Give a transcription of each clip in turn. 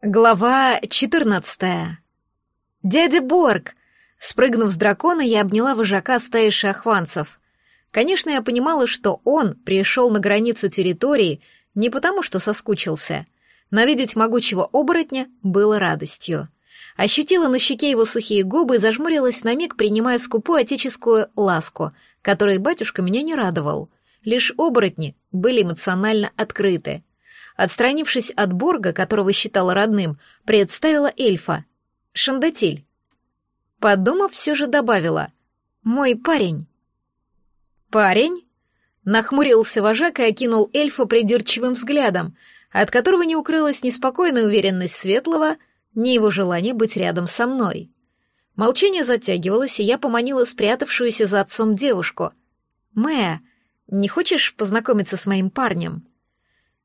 Глава 14. Дядя Борг. Спрыгнув с дракона, я обняла вожака стаи шахванцев. Конечно, я понимала, что он пришел на границу территории не потому, что соскучился. Но видеть могучего оборотня было радостью. Ощутила на щеке его сухие губы и зажмурилась на миг, принимая скупую отеческую ласку, которой батюшка меня не радовал. Лишь оборотни были эмоционально открыты — Отстранившись от Борга, которого считала родным, представила эльфа. Шандатиль. Подумав, все же добавила. «Мой парень». «Парень?» Нахмурился вожак и окинул эльфа придирчивым взглядом, от которого не укрылась ни спокойная уверенность Светлого, ни его желание быть рядом со мной. Молчание затягивалось, и я поманила спрятавшуюся за отцом девушку. «Мэя, не хочешь познакомиться с моим парнем?»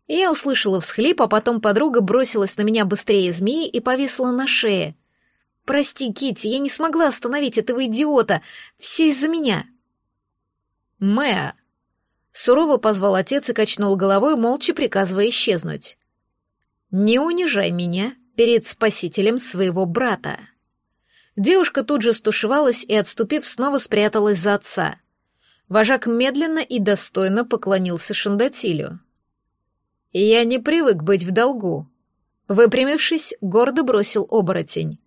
Я услышала всхлип, а потом подруга бросилась на меня быстрее змеи и повисла на шее. «Прости, Китти, я не смогла остановить этого идиота. Все из-за меня». «Мэа!» Сурово позвал отец и качнул головой, молча приказывая исчезнуть. «Не унижай меня перед спасителем своего брата». Девушка тут же стушевалась и, отступив, снова спряталась за отца. Вожак медленно и достойно поклонился Шандатилю. «Я не привык быть в долгу», — выпрямившись, гордо бросил оборотень.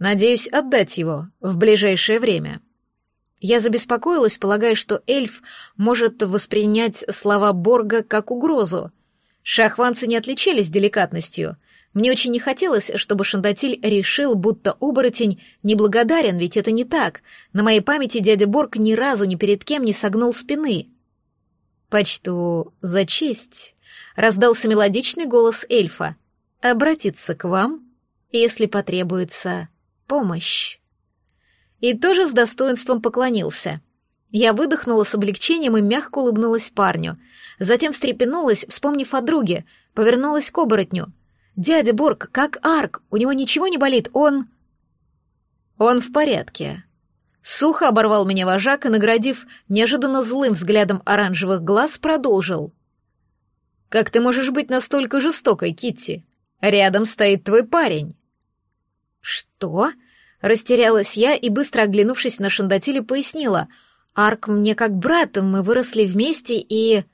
«Надеюсь отдать его в ближайшее время». Я забеспокоилась, полагая, что эльф может воспринять слова Борга как угрозу. Шахванцы не отличались деликатностью. Мне очень не хотелось, чтобы Шандатиль решил, будто оборотень неблагодарен, ведь это не так. На моей памяти дядя Борг ни разу ни перед кем не согнул спины. «Почту за честь», раздался мелодичный голос эльфа. «Обратиться к вам, если потребуется помощь». И тоже с достоинством поклонился. Я выдохнула с облегчением и мягко улыбнулась парню. Затем встрепенулась, вспомнив о друге, повернулась к оборотню. «Дядя Борг, как Арк, у него ничего не болит, он...» «Он в порядке», Сухо оборвал меня вожак и, наградив неожиданно злым взглядом оранжевых глаз, продолжил. Как ты можешь быть настолько жестокой, Китти? Рядом стоит твой парень. Что? Растерялась я и, быстро оглянувшись на Шандатиле, пояснила. Арк мне как брат, мы выросли вместе и...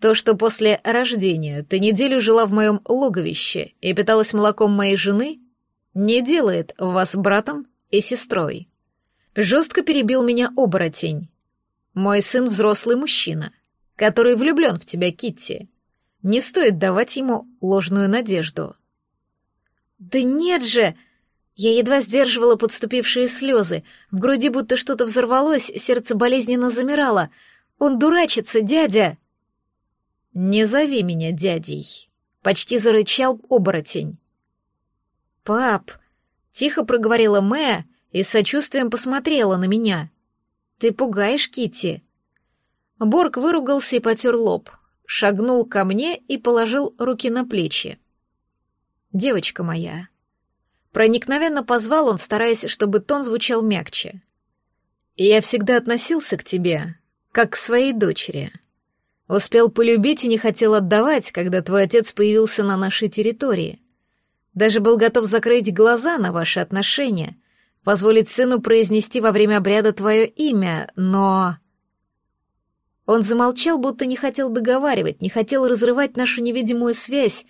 То, что после рождения ты неделю жила в моем логовище и питалась молоком моей жены, не делает вас братом и сестрой. Жестко перебил меня оборотень. Мой сын взрослый мужчина который влюблен в тебя, Китти. Не стоит давать ему ложную надежду. Да нет же! Я едва сдерживала подступившие слезы. В груди будто что-то взорвалось, сердце болезненно замирало. Он дурачится, дядя! Не зови меня дядей. Почти зарычал оборотень. Пап, тихо проговорила Мэя и с сочувствием посмотрела на меня. Ты пугаешь Китти. Борг выругался и потер лоб, шагнул ко мне и положил руки на плечи. «Девочка моя». Проникновенно позвал он, стараясь, чтобы тон звучал мягче. «Я всегда относился к тебе, как к своей дочери. Успел полюбить и не хотел отдавать, когда твой отец появился на нашей территории. Даже был готов закрыть глаза на ваши отношения, позволить сыну произнести во время обряда твое имя, но...» Он замолчал, будто не хотел договаривать, не хотел разрывать нашу невидимую связь,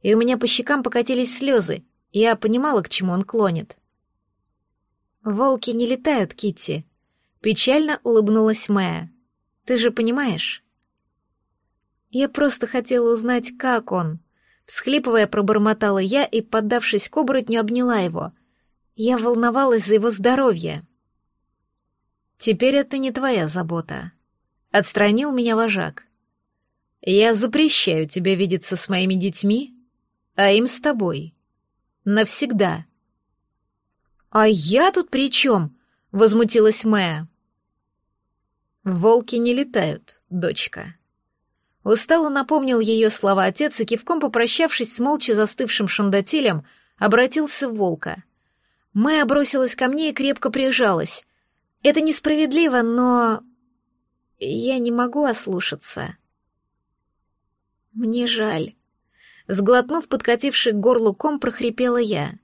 и у меня по щекам покатились слезы, я понимала, к чему он клонит. «Волки не летают, Китти. печально улыбнулась Мэя. «Ты же понимаешь?» Я просто хотела узнать, как он. Всхлипывая, пробормотала я и, поддавшись к оборотню, обняла его. Я волновалась за его здоровье. «Теперь это не твоя забота», Отстранил меня вожак. Я запрещаю тебе видеться с моими детьми, а им с тобой. Навсегда. А я тут при чем? Возмутилась Мэя. Волки не летают, дочка. Устало напомнил ее слова отец и, кивком попрощавшись с молча застывшим шандатилем, обратился в волка. Мэя бросилась ко мне и крепко прижалась. Это несправедливо, но я не могу ослушаться. Мне жаль. Сглотнув подкативший к горлу ком, прохрипела я.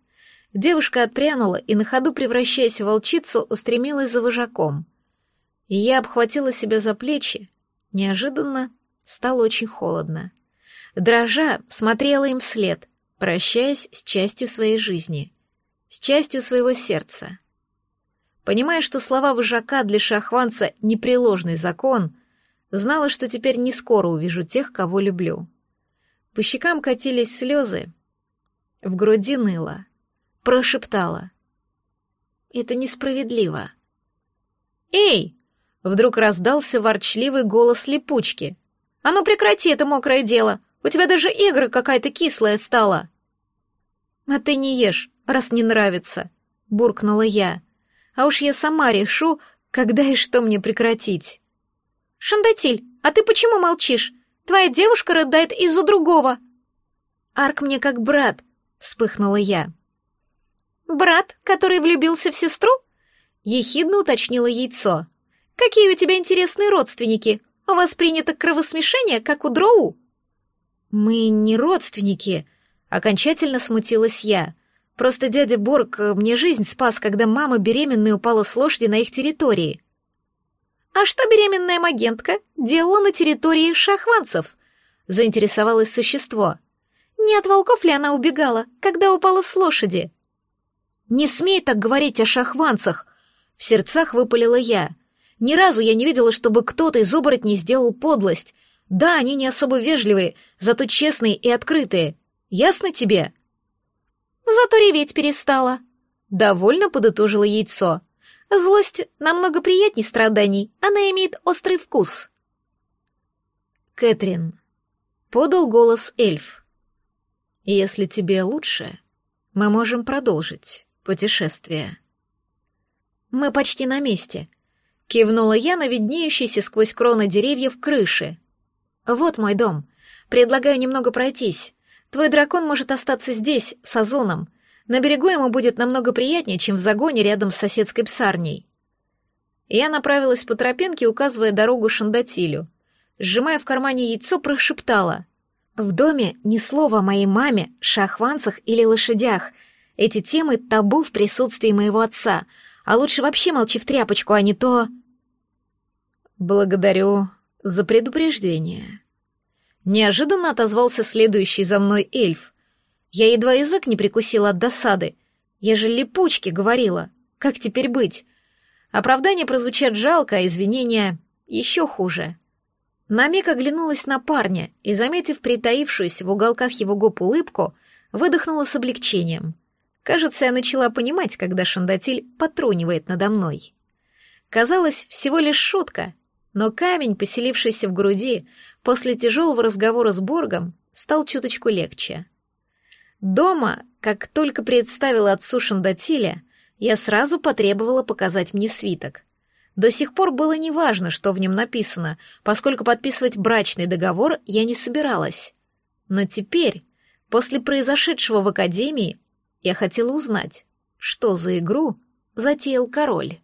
Девушка отпрянула и на ходу, превращаясь в волчицу, устремилась за вожаком. Я обхватила себя за плечи. Неожиданно стало очень холодно. Дрожа, смотрела им вслед, прощаясь с частью своей жизни, с частью своего сердца. Понимая, что слова вожака для шахванца — непреложный закон, знала, что теперь не скоро увижу тех, кого люблю. По щекам катились слезы, в груди ныло, прошептала. «Это несправедливо». «Эй!» — вдруг раздался ворчливый голос липучки. «А ну прекрати это мокрое дело! У тебя даже игра какая-то кислая стала!» «А ты не ешь, раз не нравится», — буркнула я. «А уж я сама решу, когда и что мне прекратить». «Шандатиль, а ты почему молчишь? Твоя девушка рыдает из-за другого». «Арк мне как брат», — вспыхнула я. «Брат, который влюбился в сестру?» — ехидно уточнило яйцо. «Какие у тебя интересные родственники? У вас принято кровосмешение, как у дроу?» «Мы не родственники», — окончательно смутилась я. «Просто дядя Борг мне жизнь спас, когда мама беременная упала с лошади на их территории». «А что беременная магентка делала на территории шахванцев?» — заинтересовалось существо. «Не от волков ли она убегала, когда упала с лошади?» «Не смей так говорить о шахванцах!» — в сердцах выпалила я. «Ни разу я не видела, чтобы кто-то из оборотней сделал подлость. Да, они не особо вежливые, зато честные и открытые. Ясно тебе?» «Зато реветь перестала», — довольно подытожило яйцо. Злость намного приятней страданий, она имеет острый вкус. Кэтрин, подал голос эльф. Если тебе лучше, мы можем продолжить путешествие. Мы почти на месте. Кивнула я на виднеющийся сквозь кроны деревьев крыши. Вот мой дом. Предлагаю немного пройтись. Твой дракон может остаться здесь, с Азуном. На берегу ему будет намного приятнее, чем в загоне рядом с соседской псарней. Я направилась по тропинке, указывая дорогу Шандатилю. Сжимая в кармане яйцо, прошептала. «В доме ни слова о моей маме, шахванцах или лошадях. Эти темы табу в присутствии моего отца, а лучше вообще молчи в тряпочку, а не то...» «Благодарю за предупреждение». Неожиданно отозвался следующий за мной эльф — я едва язык не прикусила от досады. Я же липучки говорила. Как теперь быть? Оправдания прозвучат жалко, а извинения еще хуже. На миг оглянулась на парня и, заметив притаившуюся в уголках его губ улыбку, выдохнула с облегчением. Кажется, я начала понимать, когда Шандатиль потрунивает надо мной. Казалось, всего лишь шутка, но камень, поселившийся в груди, после тяжелого разговора с Боргом, стал чуточку легче. Дома, как только представила отцу Шандатиля, я сразу потребовала показать мне свиток. До сих пор было неважно, что в нем написано, поскольку подписывать брачный договор я не собиралась. Но теперь, после произошедшего в академии, я хотела узнать, что за игру затеял король.